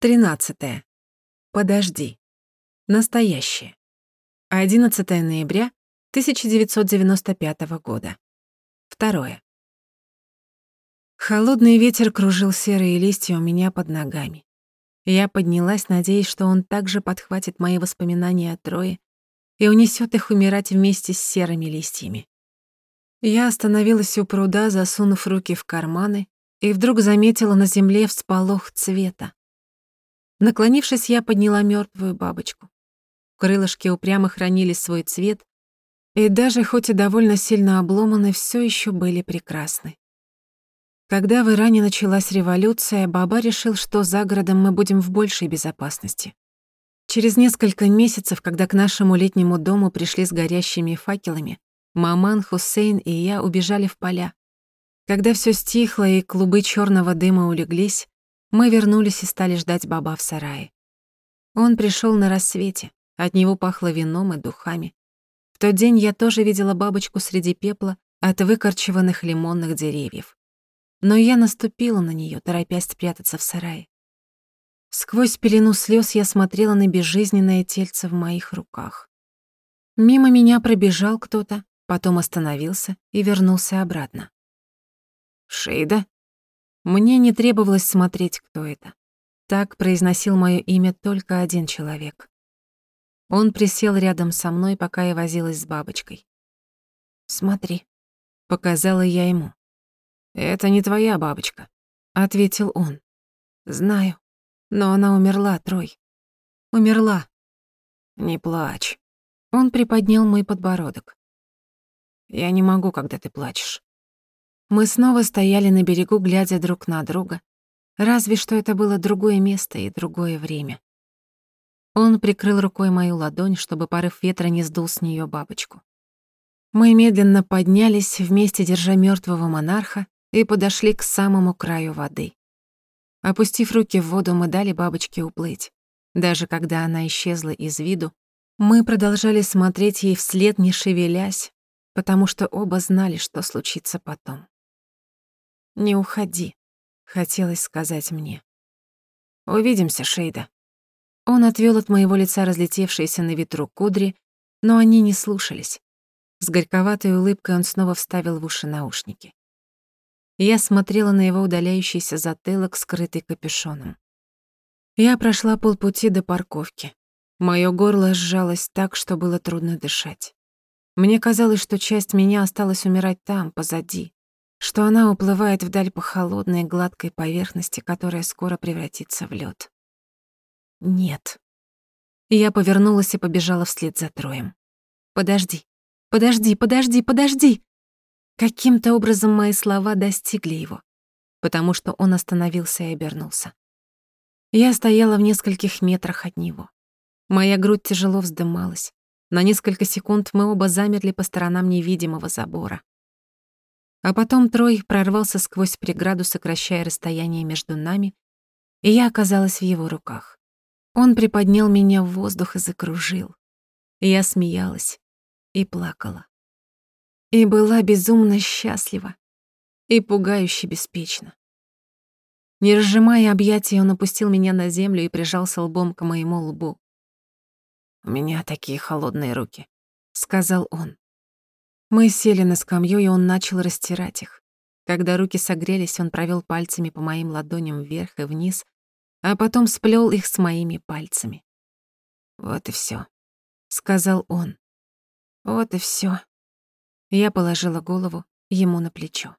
13. Подожди. Настоящее. 11 ноября 1995 года. Второе. Холодный ветер кружил серые листья у меня под ногами. Я поднялась, надеясь, что он также подхватит мои воспоминания о Трое и унесет их умирать вместе с серыми листьями. Я остановилась у пруда, засунув руки в карманы, и вдруг заметила на земле всполох цвета. Наклонившись, я подняла мертвую бабочку. Крылышки упрямо хранили свой цвет, и даже хоть и довольно сильно обломаны, все еще были прекрасны. Когда в Иране началась революция, Баба решил, что за городом мы будем в большей безопасности. Через несколько месяцев, когда к нашему летнему дому пришли с горящими факелами, Маман, Хусейн и я убежали в поля. Когда все стихло и клубы черного дыма улеглись, мы вернулись и стали ждать баба в сарае. Он пришел на рассвете, от него пахло вином и духами. В тот день я тоже видела бабочку среди пепла от выкорчеванных лимонных деревьев. Но я наступила на нее, торопясь спрятаться в сарае. Сквозь пелену слез я смотрела на безжизненное тельце в моих руках. Мимо меня пробежал кто-то, потом остановился и вернулся обратно. «Шейда?» Мне не требовалось смотреть, кто это. Так произносил моё имя только один человек. Он присел рядом со мной, пока я возилась с бабочкой. «Смотри», — показала я ему. «Это не твоя бабочка», — ответил он. «Знаю, но она умерла, Трой. Умерла». «Не плачь». Он приподнял мой подбородок. «Я не могу, когда ты плачешь. Мы снова стояли на берегу, глядя друг на друга. Разве что это было другое место и другое время. Он прикрыл рукой мою ладонь, чтобы порыв ветра не сдул с нее бабочку. Мы медленно поднялись, вместе держа мертвого монарха, и подошли к самому краю воды. Опустив руки в воду, мы дали бабочке уплыть. Даже когда она исчезла из виду, мы продолжали смотреть ей вслед, не шевелясь, потому что оба знали, что случится потом. «Не уходи», — хотелось сказать мне. «Увидимся, Шейда». Он отвёл от моего лица разлетевшиеся на ветру кудри, но они не слушались. С горьковатой улыбкой он снова вставил в уши наушники. Я смотрела на его удаляющийся затылок, скрытый капюшоном. Я прошла полпути до парковки. Моё горло сжалось так, что было трудно дышать. Мне казалось, что часть меня осталась умирать там, позади, что она уплывает вдаль по холодной гладкой поверхности, которая скоро превратится в лед. Нет. Я повернулась и побежала вслед за Троем. Подожди, подожди, подожди, подожди. Каким-то образом мои слова достигли его, потому что он остановился и обернулся. Я стояла в нескольких метрах от него. Моя грудь тяжело вздымалась. На несколько секунд мы оба замерли по сторонам невидимого забора. А потом Трой прорвался сквозь преграду, сокращая расстояние между нами, и я оказалась в его руках. Он приподнял меня в воздух и закружил. Я смеялась и плакала. И была безумно счастлива и пугающе беспечна. Не разжимая объятия, он опустил меня на землю и прижался лбом к моему лбу. «У меня такие холодные руки», — сказал он. Мы сели на скамью, и он начал растирать их. Когда руки согрелись, он провел пальцами по моим ладоням вверх и вниз, а потом сплел их с моими пальцами. «Вот и все, сказал он. «Вот и все. Я положила голову ему на плечо.